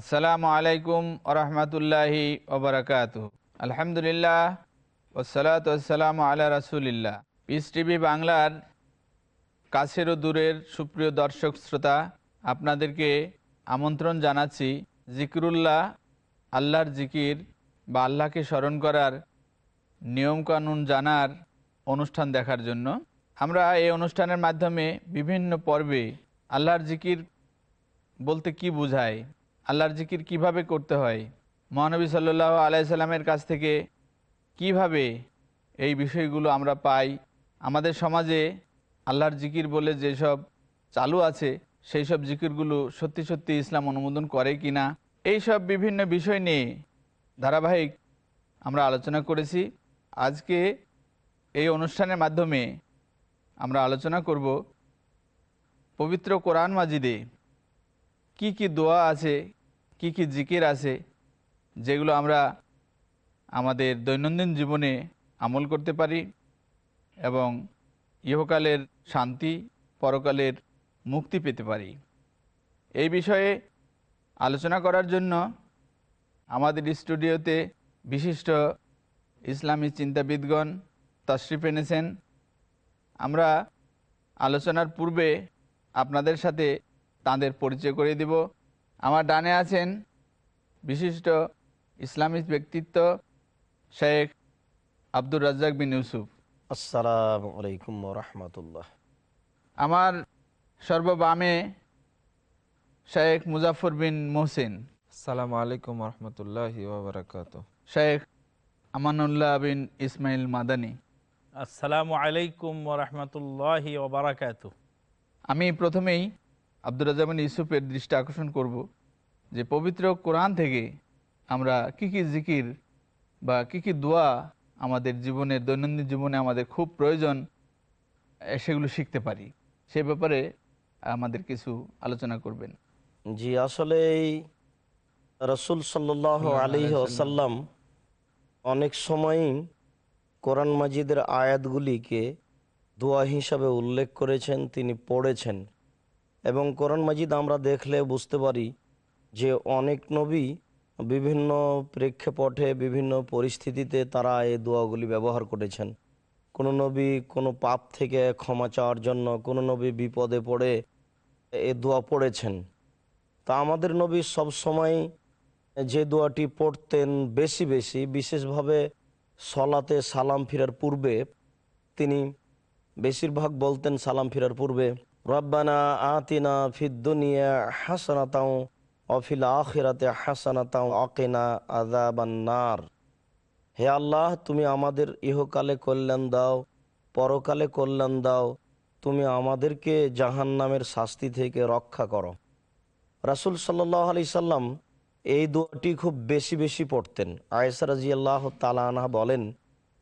আসসালামু আলাইকুম আরহামতুল্লাহি ওবরাকাত আলহামদুলিল্লাহ ওসালাত ওসালাম আলা রাসুলিল্লাহ। পিস টিভি বাংলার কাছের ও দূরের সুপ্রিয় দর্শক শ্রোতা, আপনাদেরকে আমন্ত্রণ জানাচ্ছি জিকরুল্লাহ, আল্লাহর জিকির বা আল্লাহকে স্মরণ করার নিয়মকানুন জানার অনুষ্ঠান দেখার জন্য। আমরা এই অনুষ্ঠানের মাধ্যমে বিভিন্ন পর্বে আল্লাহর জিকির বলতে কি বোঝায় আল্লাহর জিকির কীভাবে করতে হয়? মহানবী সাল্লাহ আলাইসাল্লামের কাছ থেকে কীভাবে এই বিষয়গুলো আমরা পাই? আমাদের সমাজে আল্লাহর জিকির বলে যেসব চালু আছে, সেই সব জিকিরগুলো সত্যি সত্যি ইসলাম অনুমোদন করে কি না? এইসব বিভিন্ন বিষয় নিয়ে ধারাবাহিক আমরা আলোচনা করেছি। আজকে এই অনুষ্ঠানের মাধ্যমে আমরা আলোচনা করব পবিত্র কোরআন মাজিদে। কি কি দোয়া আছে কি কি জিকির আছে যেগুলো আমরা আমাদের দৈনন্দিন জীবনে আমল করতে পারি এবং ইহকালের শান্তি, পরকালের মুক্তি পেতে পারি। এই বিষয়ে আলোচনা করার জন্য আমাদের স্টুডিওতে বিশিষ্ট ইসলামী চিন্তাবিদগণ তশরিফ এনেছেন। আমরা আলোচনার পূর্বে আপনাদের সাথে তাদের পরিচয় করে দিব। আমার ডানে আছেন বিশিষ্ট ইসলামিক ব্যক্তিত্ব শেখ আব্দুর রাজ্জাক বিন ইউসুফ। আসসালামু আলাইকুম রহমতুল্লাহ। আমার সর্ববামে শেখ মুজাফর বিন মোহসিন। আসসালামু আলাইকুম রহমতুল্লাহ বারকাত শেখ আমানুল্লাহ বিন ইসমাইল মাদানী। আসসালামু আলাইকুম রহমতুল্লাহ আমি প্রথমেই আব্দুর রাজামান ইউসুফের দৃষ্টি আকর্ষণ করব যে পবিত্র কোরআন থেকে আমরা কি কি জিকির বা কি কি দোয়া আমাদের জীবনের দৈনন্দিন জীবনে আমাদের খুব প্রয়োজন সেগুলো শিখতে পারি। সে ব্যাপারে আমাদের কিছু আলোচনা করবেন। জি আসলে এই রসুল সাল্লাহ আলী আসাল্লাম অনেক সময়ই কোরআন মাজিদের আয়াতগুলিকে দোয়া হিসাবে উল্লেখ করেছেন তিনি পড়েছেন। এবং কোরআন মাজিদ আমরা দেখলে বুঝতে পারি যে অনেক নবী বিভিন্ন প্রেক্ষাপটে, বিভিন্ন পরিস্থিতিতে তারা এই দোয়াগুলি ব্যবহার করেছেন। কোনো নবী কোনো পাপ থেকে ক্ষমা চাওয়ার জন্য, কোনো নবী বিপদে পড়ে এ দোয়া পড়েছেন। তা আমাদের নবী সব সময় যে দোয়াটি পড়তেন বেশি বেশি, বিশেষভাবে সলাতে সালাম ফিরার পূর্বে তিনি বেশিরভাগ বলতেন সালাম ফিরার পূর্বে রব্বানা আতিনা ফিদ্দুনিয়া হাসানাতাও অফিল আখিরাতে হাসানাতাও অকেনা আদাবান্নার হে আল্লাহ, তুমি আমাদের ইহকালে কল্যাণ দাও, পরকালে কল্যাণ দাও, তুমি আমাদেরকে জাহান নামের শাস্তি থেকে রক্ষা করো। রাসুল সাল্লাহ আলি সাল্লাম এই দোয়াটি খুব বেশি বেশি পড়তেন। আয়েসা রাজি আল্লাহ তালানহা বলেন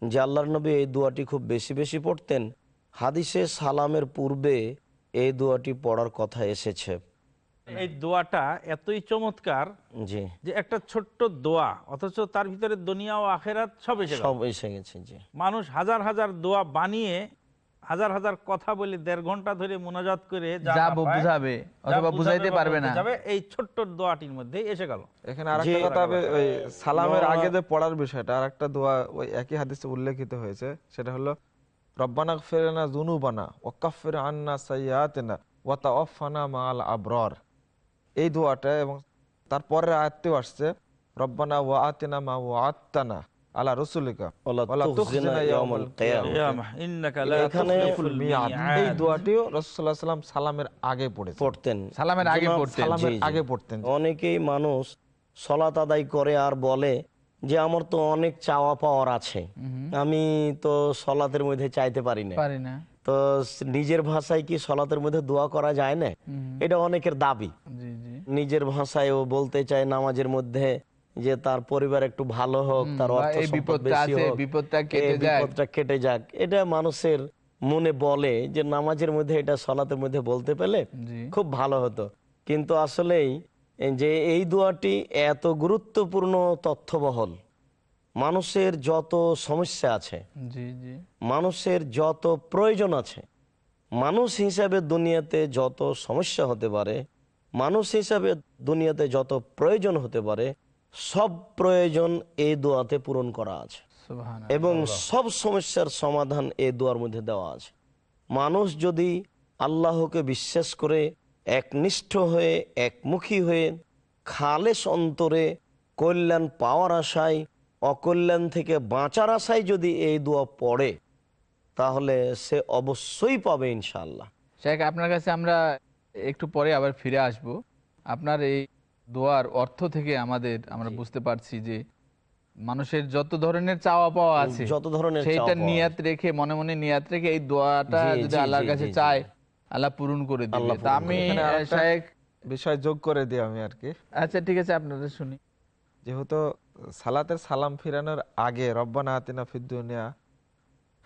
যে, আল্লাহর নবী এই দোয়াটি খুব বেশি বেশি পড়তেন। হাদিসে সালামের পূর্বে এই দোয়াটি পড়ার কথা এসেছে। এই দোয়াটা এতই চমৎকার জি। যে একটা ছোট্ট দোয়া অথচ তার ভিতরে দুনিয়া ও আখেরাত সব এসে সব এসে গেছে জি। মানুষ হাজার হাজার দোয়া বানিয়ে হাজার হাজার কথা বলে দেড় ঘণ্টা ধরে মোনাজাত করে যা বুঝাবে অথবা বুঝাইতে পারবে না। যাবে, এই ছোট্ট দোয়াটির মধ্যে এসে গেল। এখানে আরেকটা যে- কথা হবে ওই সালামের আগে যে পড়ার বিষয়টা আর একটা দোয়া ওই একই হাদিসে উল্লেখিত হয়েছে সেটা হলো রব্বানা ফেরেনা জুনুবানা ওয়াক্কাফির আন্না সাইয়াতিনা ওয়া তাওয়াফানা মাল আবরার এই দোয়াটা এবং তারপরের আয়াতটিও আসছে রব্বানা ওয়া আতিনা মা ওয়া আত্তানা আলা রসুলিকা। এই দোয়াটিও রসুল্লাহ সাল্লাম সালামের আগে পড়তেন। সালামের আগে পড়তেন। আগে পড়তেন। অনেকেই মানুষ সলাত আদায় করে আর বলে যে আমার তো অনেক চাওয়া পাওয়ার আছে। আমি তো সলাতের মধ্যে চাইতে পারি না। তো নিজের ভাষায় কি সলাতের মধ্যে দোয়া করা যায় না? এটা অনেকের দাবি। নিজের ভাষায় ও বলতে চায় নামাজের মধ্যে যে তার পরিবার একটু ভালো হোক তার অর্থ বিপদটা বেশি হোক বিপদটা কেটে যাক। বিপদটা কেটে যাক। এটা মানুষের মনে বলে যে নামাজের মধ্যে এটা সলাতের মধ্যে বলতে পেলে খুব ভালো হতো। কিন্তু আসলেই যে এই দোয়াটি এত গুরুত্বপূর্ণ তথ্যবহল মানুষের যত সমস্যা আছে মানুষের যত প্রয়োজন আছে মানুষ হিসাবে দুনিয়াতে যত সমস্যা হতে পারে মানুষ হিসাবে দুনিয়াতে যত প্রয়োজন হতে পারে সব প্রয়োজন এই দোয়াতে পূরণ করা আছে। এবং সব সমস্যার সমাধান এই দোয়ার মধ্যে দেওয়া আছে। মানুষ যদি আল্লাহকে বিশ্বাস করে একনিষ্ঠ হয়ে একমুখী হয়ে খালেস অন্তরে কল্যাণ পাওয়ার আশায় অকল্যাণ থেকে বাঁচার আশায় যদি এই দোয়া পড়ে তাহলে সে অবশ্যই পাবে ইনশাল্লাহ শেখ আপনার কাছে আমরা একটু পরে আবার ফিরে আসব। আপনার এই দোয়ার অর্থ থেকে আমাদের আমরা বুঝতে পারছি যে মানুষের যত ধরনের চাওয়া পাওয়া আছে যত ধরনের সেইটা নিয়াত রেখে মনে মনে নিয়াত রেখে এই দোয়াটা যদি আল্লাহর কাছে। চায় আল্লাহ পূরণ করে দিবে। তা আমি বিষয় যোগ করে দিই আমি আর কি। আচ্ছা ঠিক আছে আপনাদের শুনি। যেহেতু সালাতের সালাম ফিরানোর আগে রব্বানা আতিনা ফিদ্দুনিয়া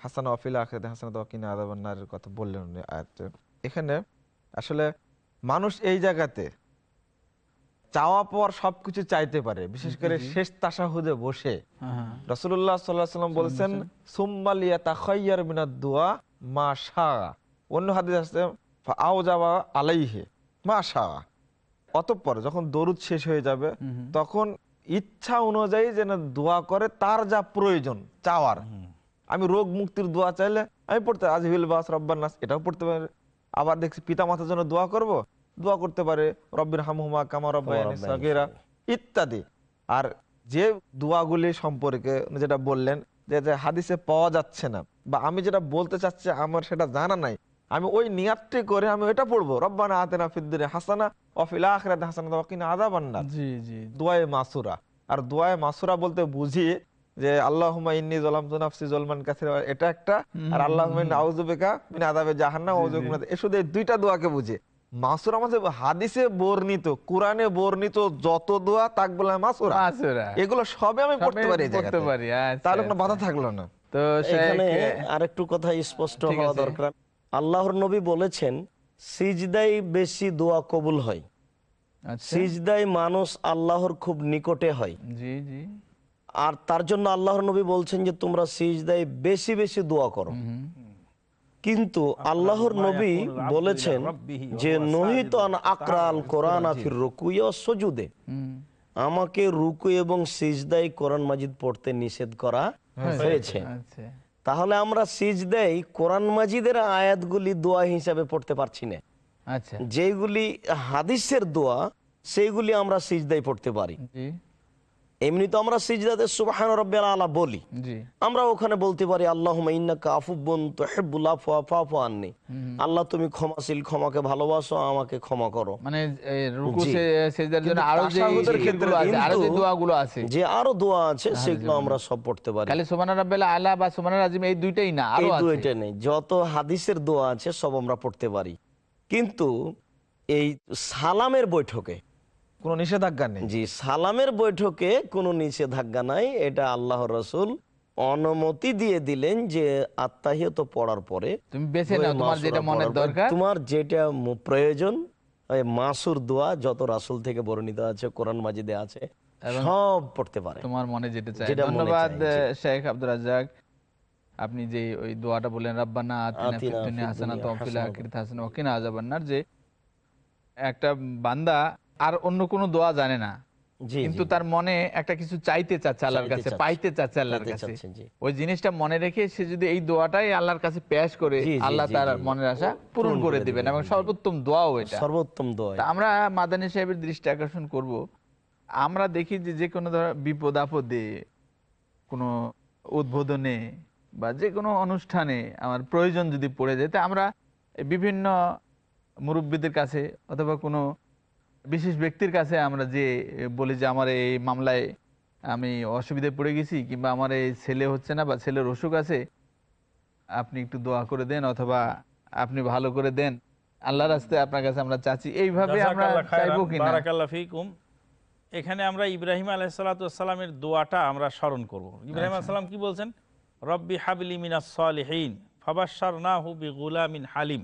হাসান অফিল আখেদ হাসান তকিনা আদাবান্নারের কথা বললেন উনি আয়াতে। এখানে আসলে মানুষ এই জায়গাতে চাওয়া পাওয়ার সবকিছু চাইতে পারে বিশেষ করে শেষ তাসাহুদে বসে। রসুল্লাহ সাল্লাহ সাল্লাম বলছেন সুম্মালিয়া তাখাইয়ার মিনাদ দোয়া মা শাহ অন্য হাদিস আছে আও যাওয়া আলাইহে মা শাহ অতঃপর যখন দরুদ শেষ হয়ে যাবে তখন ইচ্ছা অনুযায়ী যেন দোয়া করে তার যা প্রয়োজন চাওয়ার। আমি রোগ মুক্তির দোয়া চাইলে আমি পড়তে আজহিল বাস রব্বান নাস এটাও পড়তে পারি। আবার দেখছি পিতা মাতার জন্য দোয়া করব দোয়া করতে পারে রব্বির হামহুমা কামা রব্বায়ানি ইত্যাদি। আর যে দোয়াগুলি সম্পর্কে যেটা বললেন যে হাদিসে পাওয়া যাচ্ছে না বা আমি যেটা বলতে চাচ্ছি আমার সেটা জানা নাই আমি ওই নিয়াতটি করে আমি এটা পড়ব। রব্বানা আতেনা ফিদ্দুনিয়া হাসানা অফিল আখিরাতে হাসানা ওয়াকিনা আযাবান্নার জি জি। দোয়ায়ে মাসুরা। আর দোয়ায়ে মাসুরা বলতে বুঝি যে আল্লাহুম্মা ইন্নী যালামতু নাফসি যালমান কাসীরা এটা একটা। আর আল্লাহুম্মা ইন্নী আউযু বিকা মিন আযাবে জাহান্নাম ওয়া আউযু বিকা শুধু এই দুইটা দোয়াকে বুঝে। মাসুরা মানে হাদিসে বর্ণিত কোরআনে বর্ণিত যত দোয়া তাক বলে মাসুরা। মাসুরা। এগুলো সবে আমি পড়তে পারি এই পড়তে পারি, আচ্ছা, তাহলে কোনো আচ্ছা। বাধা থাকল না। তো এখানে আরেকটু কথা স্পষ্ট হওয়া দরকার। আল্লাহর নবী বলেছেন সিজদাই বেশি দোয়া কবুল হয়। আচ্ছা। সিজদাই মানুষ আল্লাহর খুব নিকটে হয়। জি জি। আর তার জন্য আল্লাহর নবী বলছেন যে তোমরা সিজদাই বেশি বেশি দোয়া করো। কিন্তু আল্লাহর নবী বলেছেন যে নহিত আকরাল কোরআন আফির রুকুই ও সজুদে। আমাকে রুকু এবং সিজদাই কোরআন মাজিদ পড়তে নিষেধ করা হয়েছে। আচ্ছা। তাহলে আমরা সিজদেই কোরআন মাজিদের আয়াতগুলি দোয়া হিসাবে পড়তে পারছি না। আচ্ছা। যেগুলি হাদিসের দোয়া সেইগুলি আমরা সিজদাই পড়তে পারি। এমনি তো আমরা সিজদাতে সুবহান রব্বিল আলা বলি। আমরা ওখানে বলতে পারি আল্লাহ ইন্নাকা আফুবন তুহিব্বুল আফওয়া ফাফু আননি। আল্লাহ তুমি ক্ষমাশীল ক্ষমাকে ভালোবাসো আমাকে ক্ষমা করো। মানে যে আরও দোয়া আছে সেগুলো আমরা সব পড়তে পারি। খালি সুবহান রাব্বিল আলা বা এই দুইটাই না আরও দুইটা নেই। যত হাদিসের দোয়া আছে সব আমরা পড়তে পারি। কিন্তু এই সালামের বৈঠকে কোনো নিষেধাজ্ঞা নেই? জি সালামের বৈঠকে কোনো নিষেধাজ্ঞা নাই। এটা আল্লাহ রসুল অনুমতি দিয়ে দিলেন যে আত্মাহিয়ত পড়ার পরে তুমি বেছে নাও তোমার যেটা মনের দরকার। তোমার যেটা প্রয়োজন মাসুর দোয়া যত রাসুল থেকে বর্ণিত আছে কোরআন মাজিদে আছে সব পড়তে পারে। তোমার মনে যেটা চাই ধন্যবাদ শেখ আব্দুল রাজ্জাক। আপনি যে ওই দোয়াটা বললেন রাব্বানা আতিনা ফিদ দুনিয়া ফিদ হাসানাত দুনিয়া ওয়া ফিল আখিরাতি হাসানাত ওয়া কিনা আযাবান্নার যে একটা বান্দা আর অন্য কোনো দোয়া জানে না। কিন্তু তার মনে একটা কিছু চাইতে চাচ্ছে আল্লাহর কাছে পাইতে চাচ্ছে আল্লাহর কাছে। ওই জিনিসটা মনে রেখে সে যদি এই দোয়াটাই আল্লাহর কাছে পেশ করে আল্লাহ তার মনের আশা পূরণ করে দিবেন এবং সর্বোত্তম দোয়াও এটা। সর্বোত্তম দোয়া। আমরা মাদানী সাহেবের দৃষ্টি আকর্ষণ করব। আমরা দেখি যে যে কোনো ধর বিপদ আপদে কোনো উদ্বোধনে বা যে কোনো অনুষ্ঠানে আমার প্রয়োজন যদি পড়ে যায় তা আমরা বিভিন্ন মুরব্বীদের কাছে অথবা কোনো বিশেষ ব্যক্তির কাছে আমরা যে বলি যে আমার এই মামলায় আমি অসুবিধায় পড়ে গেছি কিংবা আমার এই ছেলে হচ্ছে না বা ছেলের অসুখ আছে আপনি একটু দোয়া করে দেন অথবা আপনি ভালো করে দেন। আল্লাহ রাস্তায় আপনার কাছে আমরা চাচ্ছি এইভাবে আমরা চাইব কিনা এখানে আমরা ইব্রাহিম আলাইসালামের দোয়াটা আমরা স্মরণ করব। ইব্রাহিম আচ্ছা। আলাইসালাম কি বলছেন? রব্বি হাবলি মিনাস সালিহিন ফাবাশার না হুবি গুলামিন হালিম।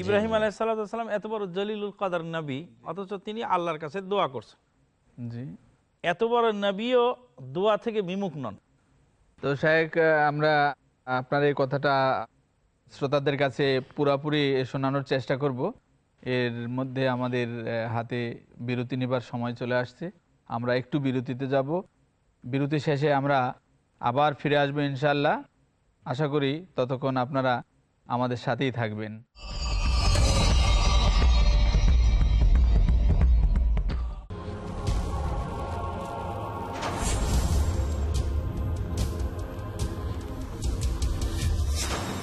ইব্রাহিম আলাহ সাল্লাম এত বড় জলিলুল কাদার নবী অথচ তিনি আল্লাহর কাছে দোয়া করছেন। জি। এত বড় নবীও দোয়া থেকে বিমুখ নন। তো শাহেক আমরা আপনার এই কথাটা শ্রোতাদের কাছে পুরাপুরি শোনানোর চেষ্টা করব। এর মধ্যে আমাদের হাতে বিরতি নেবার সময় চলে আসছে। আমরা একটু বিরতিতে যাব। বিরতি শেষে আমরা আবার ফিরে আসব ইনশাল্লাহ আশা করি ততক্ষণ আপনারা আমাদের সাথেই থাকবেন।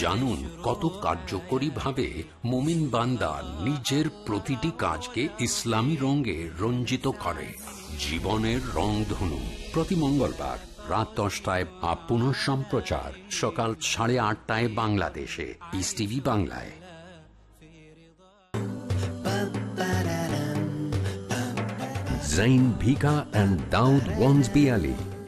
জানুন কত কার্যকরীভাবে মোমিন বান্দা নিজের প্রতিটি কাজকে ইসলামী রঙে রঞ্জিত করে। জীবনের রংধনু প্রতি মঙ্গলবার রাত দশটায় বা সম্প্রচার। সকাল সাড়ে আটটায় বাংলাদেশে। পিস টিভি বাংলায়। Zain, Bhika and Daud Wansby Ali.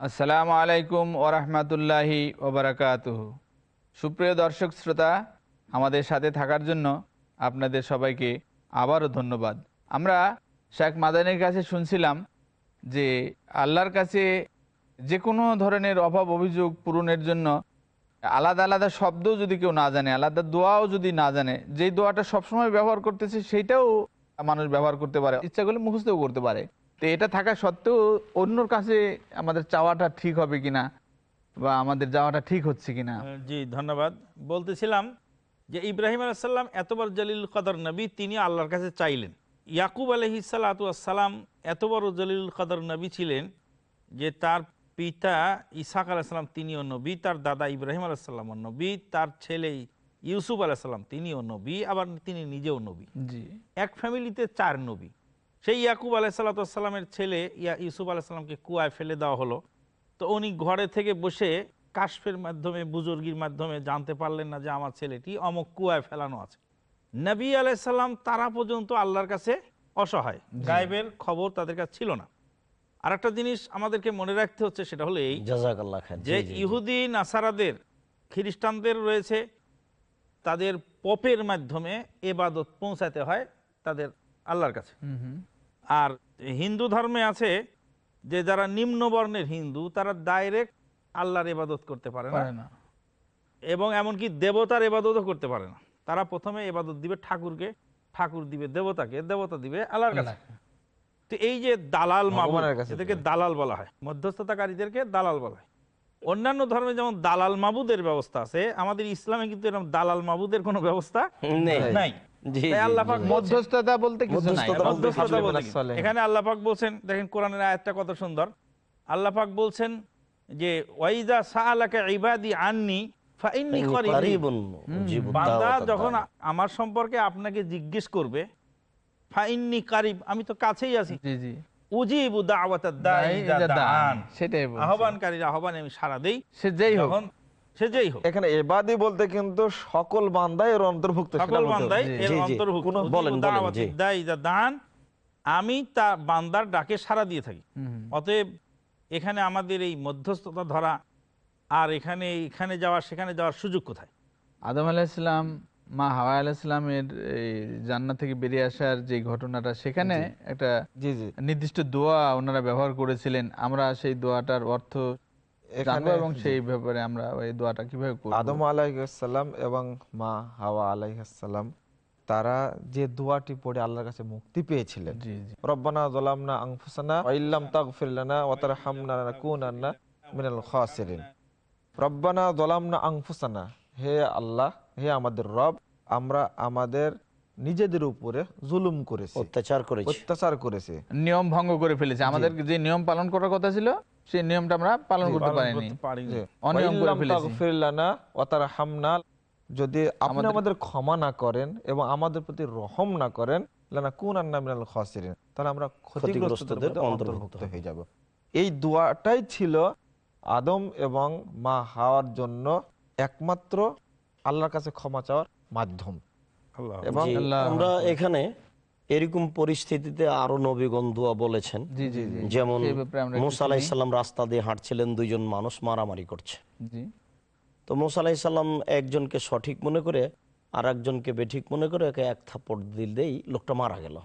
আসসালামু আলাইকুম ওরহমতুল্লাহি ওবরাকাতুহ সুপ্রিয় দর্শক শ্রোতা, আমাদের সাথে থাকার জন্য আপনাদের সবাইকে আবারও ধন্যবাদ। আমরা শেখ মাদানের কাছে শুনছিলাম যে আল্লাহর কাছে যে কোনো ধরনের অভাব অভিযোগ পূরণের জন্য আলাদা আলাদা শব্দ যদি কেউ না জানে, আলাদা দোয়াও যদি না জানে, যেই দোয়াটা সবসময় ব্যবহার করতেছে, সেইটাও মানুষ ব্যবহার করতে পারে, ইচ্ছা করলে মুখস্থও করতে পারে। তো এটা থাকা সত্ত্বেও অন্যর কাছে আমাদের চাওয়াটা ঠিক হবে কিনা বা আমাদের যাওয়াটা ঠিক হচ্ছে কিনা? জি ধন্যবাদ। বলতেছিলাম যে ইব্রাহিম আলাইসাল্লাম এতবার জলিল কদর নবী তিনি আল্লাহর কাছে চাইলেন। ইয়াকুব আলহিসাল্লাম এত বড় জলিল কদর নবী ছিলেন যে তার পিতা ইসাক আলাইসাল্লাম তিনিও নবী তার দাদা ইব্রাহিম আলাইসাল্লাম নবী তার ছেলে ইউসুফ আলাইসাল্লাম তিনিও নবী আবার তিনি নিজেও নবী। জি। এক ফ্যামিলিতে চার নবী। সেই ইয়াকুব আলাইসাল্লামের ছেলে ইয়া ইউসুফ আলাইসাল্লামকে কুয়ায় ফেলে দেওয়া হলো। তো উনি ঘরে থেকে বসে কাশফের মাধ্যমে বুজুর্গির মাধ্যমে জানতে পারলেন না যে আমার ছেলেটি অমক কুয়ায় ফেলানো আছে। নবী আলাইসাল্লাম তারা পর্যন্ত আল্লাহর কাছে অসহায়। গায়েবের খবর তাদের কাছে ছিল না। আর একটা জিনিস আমাদেরকে মনে রাখতে হচ্ছে সেটা হলো এই যে ইহুদি নাসারাদের খ্রিস্টানদের রয়েছে তাদের পপের মাধ্যমে এবাদত পৌঁছাতে হয় তাদের আল্লাহর কাছে। আর হিন্দু ধর্মে আছে যে যারা নিম্ন বর্ণের হিন্দু তারা ডাইরেক্ট আল্লাহর এবাদত করতে পারে না। এবং এমনকি দেবতার এবাদতও করতে পারে না। তারা প্রথমে এবাদত দিবে ঠাকুরকে ঠাকুর দিবে দেবতাকে দেবতা দিবে আল্লাহর কাছে। তো এই যে দালাল এদেরকে দালাল বলা হয় মধ্যস্থতাকারীদেরকে দালাল বলা হয়। অন্যান্য ধর্মে যেমন দালাল মাবুদের ব্যবস্থা আছে আমাদের ইসলামে কিন্তু এরকম দালাল মাবুদের কোনো ব্যবস্থা নেই। মধ্যস্থতা বলতে। এখানে আল্লাহ পাক বলছেন দেখেন কোরআনের আয়াতটা কত সুন্দর। আল্লাহ পাক বলছেন যে ওয়াইদা সাআলাকা ইবাদি আননি বান্দা যখন আমার সম্পর্কে আপনাকে জিজ্ঞেস করবে ফাইন্নি কারিব আমি তো কাছেই আছি। জি জি। উজিবু বলছি। আহ্বানকারীর আহ্বানে আমি সারা দেই। সে যেই হোক। যখন সে যেই হোক। এখানে এবাদি বলতে কিন্তু সকল বান্দাই এর অন্তর্ভুক্ত সকল বান্দাই এর বলেন। আমি তা বান্দার ডাকে সাড়া দিয়ে থাকি। অতএব এখানে আমাদের এই মধ্যস্থতা ধরা আর এখানে এখানে যাওয়া সেখানে যাওয়ার সুযোগ কোথায়? আদম আলাহিসাম মা হাওয়া আলাহিসামের এই জান্নাত থেকে বেরিয়ে আসার যে ঘটনাটা সেখানে একটা জি জি। নির্দিষ্ট দোয়া ওনারা ব্যবহার করেছিলেন। আমরা সেই দোয়াটার অর্থ জানব এবং সেই ব্যাপারে আমরা ওই দোয়াটা কীভাবে করব? আদম আলাইসাল্লাম এবং মা হাওয়া আলাইসাল্লাম তারা যে দোয়াটি পড়ে আল্লাহর কাছে মুক্তি পেয়েছিলেন। রব্বানা যালামনা আনফুসানা ওয়া ইল্লাম তাগফির লানা ওয়া তারহামনা লানাকুনান্না মিনাল খাসিরিন। রব্বানা যালামনা আনফুসানা হে আল্লাহ হে আমাদের রব আমরা আমাদের নিজেদের উপরে জুলুম করেছে অত্যাচার করেছি। অত্যাচার করেছি। নিয়ম ভঙ্গ করে ফেলেছে। আমাদের যে নিয়ম পালন করার কথা ছিল সেই নিয়মটা আমরা পালন করতে পারিনি। অনিয়ম করে ফেলেছি। যদি আপনি আমাদের- ক্ষমা না করেন এবং আমাদের প্রতি রহম না করেন লানাকুনান্না মিনাল খাসিরিন। তাহলে আমরা ক্ষতিগ্রস্তদের অন্তর্ভুক্ত। হয়ে যাব। এই দোয়াটাই ছিল আদম এবং মা হাওয়ার জন্য একমাত্র আল্লাহর কাছে ক্ষমা চাওয়ার মাধ্যম। এবং আমরা এখানে এরকম পরিস্থিতিতে আরও নবীগণ দোয়া বলেছেন। যেমন মুসা। আলাহিসাল্লাম রাস্তা দিয়ে হাঁটছিলেন দুইজন মানুষ মারামারি করছে। তো মুসা আলাহিসাল্লাম একজনকে সঠিক মনে করে আর একজনকে বেঠিক মনে করে একে এক থাপ্পড় দিলেই লোকটা মারা গেল।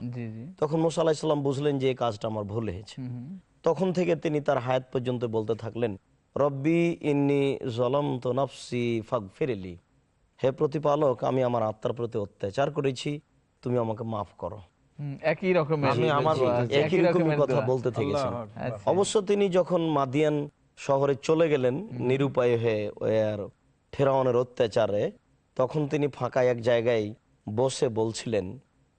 তখন মুসা আলাহিসাল্লাম বুঝলেন যে এই কাজটা আমার ভুল হয়েছে। তখন থেকে তিনি তার হায়াত পর্যন্ত বলতে থাকলেন রব্বি ইন্নি জলম তো নফসি ফাগ ফেরেলি হে প্রতিপালক আমি আমার আত্মার প্রতি অত্যাচার করেছি তুমি আমাকে মাফ করো। একই রকমের আমি আমার- একই রকমের কথা বলতে থেকেছেন আচ্ছা। অবশ্য তিনি যখন মাদিয়ান শহরে চলে গেলেন নিরুপায় হয়ে ওই আর ফেরাউনের অত্যাচারে তখন তিনি ফাঁকা এক জায়গায় বসে বলছিলেন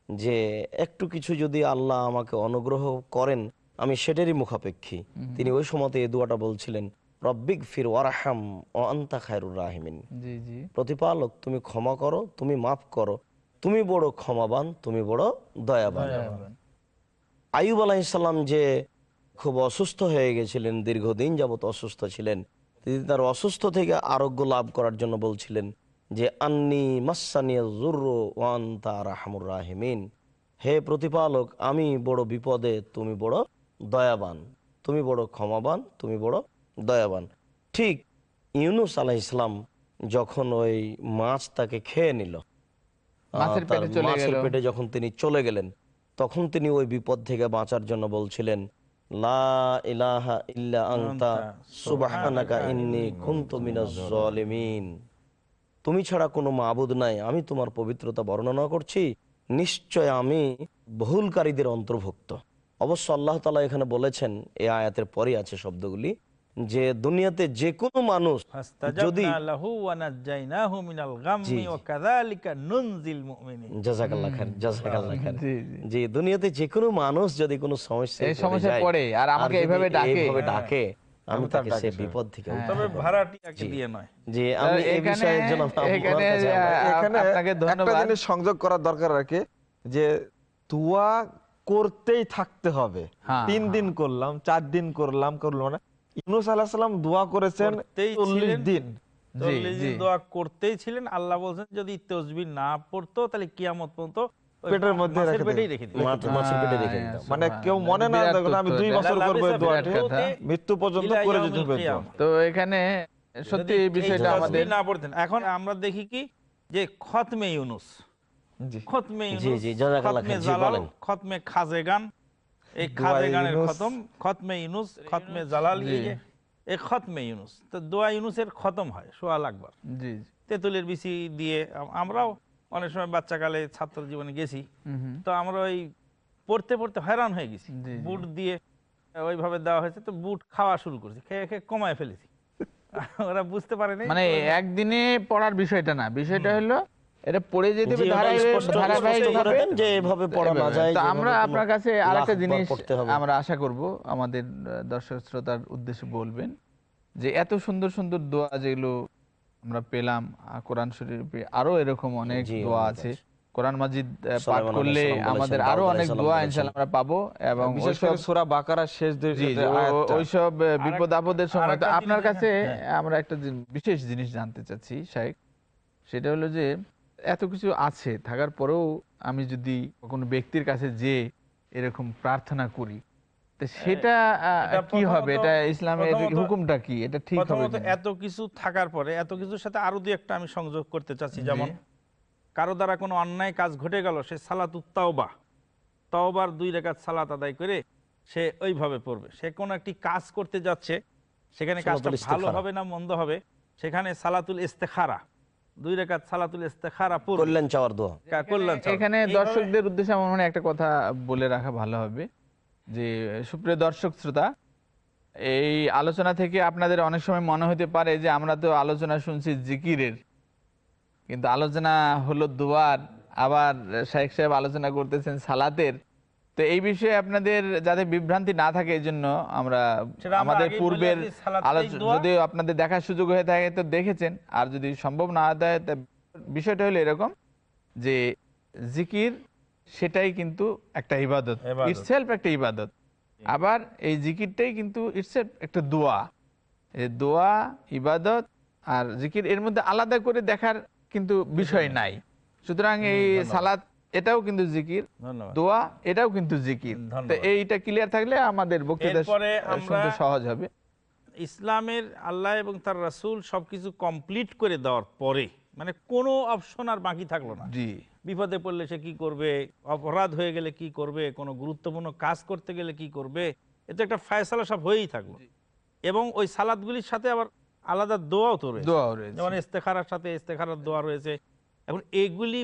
যে একটু কিছু যদি আল্লাহ আমাকে অনুগ্রহ করেন আমি সেটারই মুখাপেক্ষী। তিনি ওই সময়তে এই দোয়াটা বলছিলেন রব্বিক ফির ওয়ারাহাম ও আন্তা খায়রুর রাহিমিন। প্রতিপালক তুমি ক্ষমা করো তুমি মাফ করো তুমি বড় ক্ষমাবান তুমি বড় দয়াবান। আইব আলাহিসাল্লাম যে খুব অসুস্থ হয়ে গেছিলেন দীর্ঘদিন যাবত অসুস্থ ছিলেন তিনি তার অসুস্থ থেকে আরোগ্য লাভ করার জন্য বলছিলেন যে আন্নি মাসানিয়া জুর্রো রাহমুর রাহিমিন। হে প্রতিপালক আমি বড় বিপদে তুমি বড় দয়াবান। তুমি বড় ক্ষমাবান তুমি বড় দয়াবান। ঠিক ইউনুস আলাহ ইসলাম যখন ওই মাছ তাকে খেয়ে নিল মাছের পেটে চলে মাছের পেটে যখন তিনি চলে গেলেন তখন তিনি ওই বিপদ থেকে বাঁচার জন্য বলছিলেন লা ইলাহা ইল্লা আনতা সুবহানাকা ইন্নী কুনতু মিনাজ জালিমিন তুমি ছাড়া কোনো মাবুদ নাই আমি তোমার পবিত্রতা বর্ণনা করছি নিশ্চয় আমি বহুলকারীদের অন্তর্ভুক্ত। অবশ্য আল্লাহ তালা এখানে বলেছেন এই আয়াতের পরে আছে শব্দগুলি যে দুনিয়াতে যে কোনো মানুষ যদি। যে দুনিয়াতে যে কোনো মানুষ যদি কোনো সমস্যা পড়ে আর আমাকে এইভাবে ডাকে। ডাকে আমি তাকে সে বিপদ থেকে হ্যাঁ। তবে ভাড়াটিয়াকে দিয়ে নয়। যে আমি এই এখানে- আপনাকে ধন্যবাদ। সংযোগ করার দরকার রাখে যে দোয়া করতেই থাকতে হবে। হ্যাঁ, তিন দিন করলাম চার দিন করলাম করলাম না ইউনুস দোয়া করেছেন চল্লিশ দিন। চল্লিশ দিন দোয়া করতেই ছিলেন। আল্লাহ বলছেন যদি তসবিহ না পড়তো তাহলে কিয়ামত পর্যন্ত পেটের মধ্যে মাছের রেখে পেটেই দেবে। রেখে দিবে। মাছ- মাছের পেটে রেখে দিতাম। মানে কেউ মনে না আমি দুই বছর করব। মৃত্যু পর্যন্ত করে যেতে হবে। তো এখানে সত্যি এই বিষয়টা আমাদের না পড়তেন এখন আমরা দেখি কি? যে খতমে ইউনুস। খতমে ইউনুস খতমে খান, জি, জালাল খতমে খাজেগান এই খাজে গানের খতম খতমে ইউনুস খতমে জালাল এই খতমে ইউনুস। তো দোয়া ইউনুসের খতম হয় সোয়াল আকবার। জি তেঁতুলের বিচি দিয়ে আমরাও অনেক সময় বাচ্চাকালে ছাত্র জীবনে গেছি। হুম, হুম। তো আমরা ওই পড়তে পড়তে হয়রান হয়ে গেছি। বুট দিয়ে ওইভাবে দেওয়া হয়েছে তো বুট খাওয়া শুরু করেছি খেয়ে খেয়ে কমায় ফেলেছি। ওরা বুঝতে পারেনি মানে একদিনে পড়ার বিষয়টা না বিষয়টা হলো এটা পড়ে যেতে হবে জি, ওটা ধারাবাহিক- স্পষ্ট- ধারাবাহিক স্পষ্ট করে ভাবে। দেন যে এভাবে পড়া না যায়, আমরা আপনার কাছে আরেকটা জিনিস আমরা আশা করব আমাদের দর্শক শ্রোতার উদ্দেশ্যে বলবেন যে এত সুন্দর সুন্দর দোয়া যেগুলো আমরা পেলাম কোরআন শরীফে আরও এরকম অনেক দোয়া আছে। কোরআন মাজিদ পাঠ করলে আমাদের আরও অনেক দোয়া। ইনশাল্লাহ আমরা পাবো এবং বিশেষ করে ওইসব- সূরা বাকারার শেষ দুই। ওইসব বিপদ আপদের সময় তো আপনার কাছে হ্যাঁ। আমরা একটা বিশেষ জিনিস জানতে চাচ্ছি সেটা হলো যে এত কিছু আছে থাকার পরেও আমি যদি কোনো ব্যক্তির কাছে যে এরকম প্রার্থনা করি সেটা কি হবে? এটা ইসলামের হুকুমটা কি? এটা ঠিক হবে এত কিছু থাকার পরে এত কিছুর সাথে আরও দুই একটা আমি সংযোগ করতে চাচ্ছি। যেমন কারও দ্বারা কোনো অন্যায় কাজ ঘটে গেল সে সালাত উত্তাওবা তওবার দুই রেখাত সালাত আদায় করে সে ওইভাবে পড়বে। সে কোনো একটি কাজ করতে যাচ্ছে সেখানে কাজটা ভালো হবে না মন্দ হবে সেখানে সালাতুল ইস্তেখারা। দুই রেখাত সালাতুল ইস্তেখারা কল্যাণ চাওয়ার দোয়া। কা- কল্যাণ এখানে দর্শকদের উদ্দেশ্যে আমার মনে হয় একটা কথা বলে রাখা ভালো হবে যে সুপ্রিয় দর্শক শ্রোতা এই আলোচনা থেকে আপনাদের অনেক সময় মনে হতে পারে যে আমরা তো আলোচনা শুনছি জিকিরের কিন্তু আলোচনা হলো দুয়ার আবার শাহেখ সাহেব আলোচনা করতেছেন সালাতের। তো এই বিষয়ে আপনাদের যাতে বিভ্রান্তি না থাকে এই জন্য আমরা আমাদের পূর্বের যদি আপনাদের দেখার সুযোগ হয়ে থাকে তো দেখেছেন আর যদি সম্ভব না হয় বিষয়টা হলো এরকম যে জিকির সেটাই কিন্তু একটা ইবাদত। ইটসেলফ একটা ইবাদত। আবার এই জিকিরটাই কিন্তু ইটসেলফ একটা দোয়া। এই দোয়া ইবাদত আর জিকির এর মধ্যে আলাদা করে দেখার কিন্তু বিষয় নাই। সুতরাং এই সালাত এটাও কিন্তু জিকির। দোয়া এটাও কিন্তু জিকির। এইটা ক্লিয়ার থাকলে আমাদের বক্তৃতা সহজ হবে। ইসলামের আল্লাহ এবং তার রাসূল সবকিছু কমপ্লিট করে দেওয়ার পরে মানে কোনো অপশন আর বাকি থাকল না। জি। বিপদে পড়লে সে কি করবে অপরাধ হয়ে গেলে কি করবে কোনো গুরুত্বপূর্ণ কাজ করতে গেলে কি করবে এতে একটা ফায়সালা সব হয়েই থাকল। এবং ওই সালাদগুলির সাথে আবার আলাদা দোয়াও তো রয়েছে। যেমন ইস্তেখারার সাথে ইস্তেখারার দোয়া রয়েছে। এখন এগুলি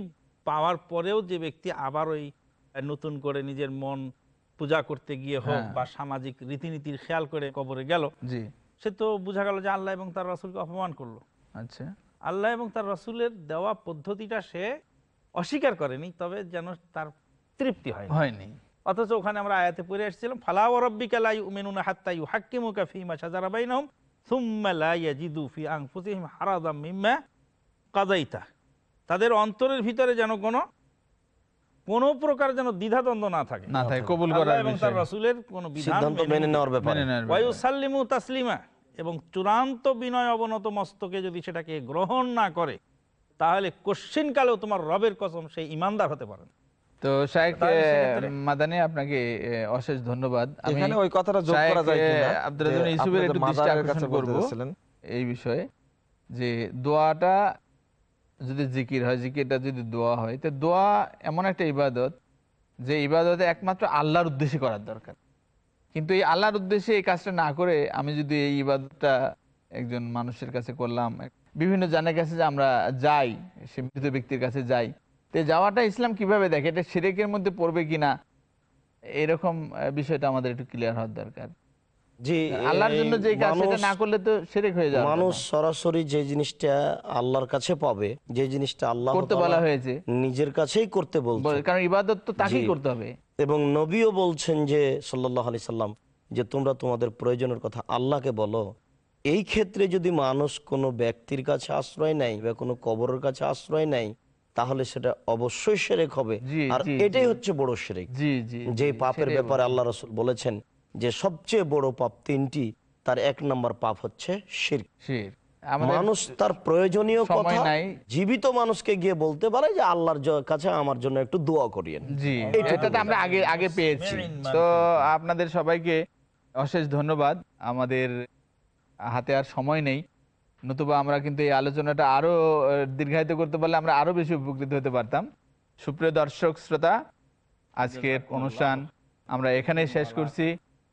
পাওয়ার পরেও যে ব্যক্তি আবার ওই নতুন করে নিজের মন পূজা করতে গিয়ে হোক হ্যাঁ। বা সামাজিক রীতিনীতির খেয়াল করে কবরে গেল জি। সে তো বোঝা গেল যে আল্লাহ এবং তার রাসূলকে অপমান করল। আচ্ছা। আল্লাহ এবং তার রসুলের দেওয়া পদ্ধতিটা সে অস্বীকার করেনি তবে যেন তার তৃপ্তি হয় হয়নি। অথচ ওখানে আমরা আয়াতে পড়ে এসেছিলাম ফালা ওরাব্বিকা লা ইউমিনুনা হাত্তা ইউহাক্কিমুকা ফীমা শাজারা বাইনাহুম সুম্মা লা ইয়াজিদু ফি আনফুসিহিম হারাদাম মিম্মা কাযাইতা তাদের অন্তরের ভিতরে যেন কোনো কোন প্রকার যেন দ্বিধাদ্বন্দ্ব না থাকে। না থাকে কবুল করার এবং তার রসুলের কোন বিধান মেনে নেওয়ার ব্যাপারে। ব্যাপারে। ওয়ায়ুসাল্লিমু তাসলিমা এবং চূড়ান্ত বিনয় অবনত মস্তকে যদি সেটাকে গ্রহণ না করে তাহলে কোশ্চিন কালেও তোমার রবের কসম সেই ইমানদার হতে পারে তো তাহলে মাদানি আপনাকে অশেষ ধন্যবাদ। আমি এখানে ওই কথাটা যোগ করা যায় কিনা? যে ইউসুফের একটু দৃষ্টি আকর্ষণ করব এই বিষয়ে যে দোয়াটা যদি জিকির হয়, জিকিরটা যদি দোয়া হয়, তো দোয়া এমন একটা ইবাদত যে ইবাদতে একমাত্র আল্লাহর উদ্দেশ্যে করার দরকার। কিন্তু এই আল্লাহর উদ্দেশ্যে এই কাজটা না করে আমি যদি এই ইবাদতটা একজন মানুষের কাছে করলাম, বিভিন্ন জানের কাছে যে আমরা যাই, সে মৃত ব্যক্তির কাছে যাই, তো যাওয়াটা ইসলাম কীভাবে দেখে? এটা সেরেকের মধ্যে পড়বে কিনা? এরকম বিষয়টা আমাদের একটু ক্লিয়ার হওয়ার দরকার। জি আল্লাহর জন্য যে এই কাজ সেটা না করলে তো সেরেক হয়ে যাবে মানুষ সরাসরি যে জিনিসটা আল্লাহর কাছে পাবে যে জিনিসটা আল্লাহ করতে বলা হয়েছে। নিজের কাছেই করতে বলছে। কারণ ইবাদত তো তাকেই করতে হবে। এবং নবীও বলছেন যে সাল্লাম যে তোমরা তোমাদের প্রয়োজনের কথা আল্লাহকে বলো। এই ক্ষেত্রে যদি মানুষ কোনো ব্যক্তির কাছে আশ্রয় নেয় বা কোনো কবরের কাছে আশ্রয় নেয় তাহলে সেটা অবশ্যই সেরেক হবে। আর এটাই হচ্ছে বড় সেরেক। যে পাপের ব্যাপারে আল্লাহ রসুল বলেছেন যে সবচেয়ে বড় পাপ তিনটি তার এক নম্বর পাপ হচ্ছে শির। মানুষ তার প্রয়োজনীয় কথা নাই। জীবিত মানুষকে গিয়ে বলতে পারে যে আল্লাহর কাছে আমার জন্য একটু দোয়া করিয়েন। এটা তো আমরা আগে আগে পেয়েছি। তো আপনাদের সবাইকে অশেষ ধন্যবাদ। আমাদের হাতে আর সময় নেই। নতুবা আমরা কিন্তু এই আলোচনাটা আরও দীর্ঘায়িত করতে পারলে আমরা আরও বেশি উপকৃত হতে পারতাম। সুপ্রিয় দর্শক শ্রোতা আজকের অনুষ্ঠান আমরা এখানেই শেষ করছি।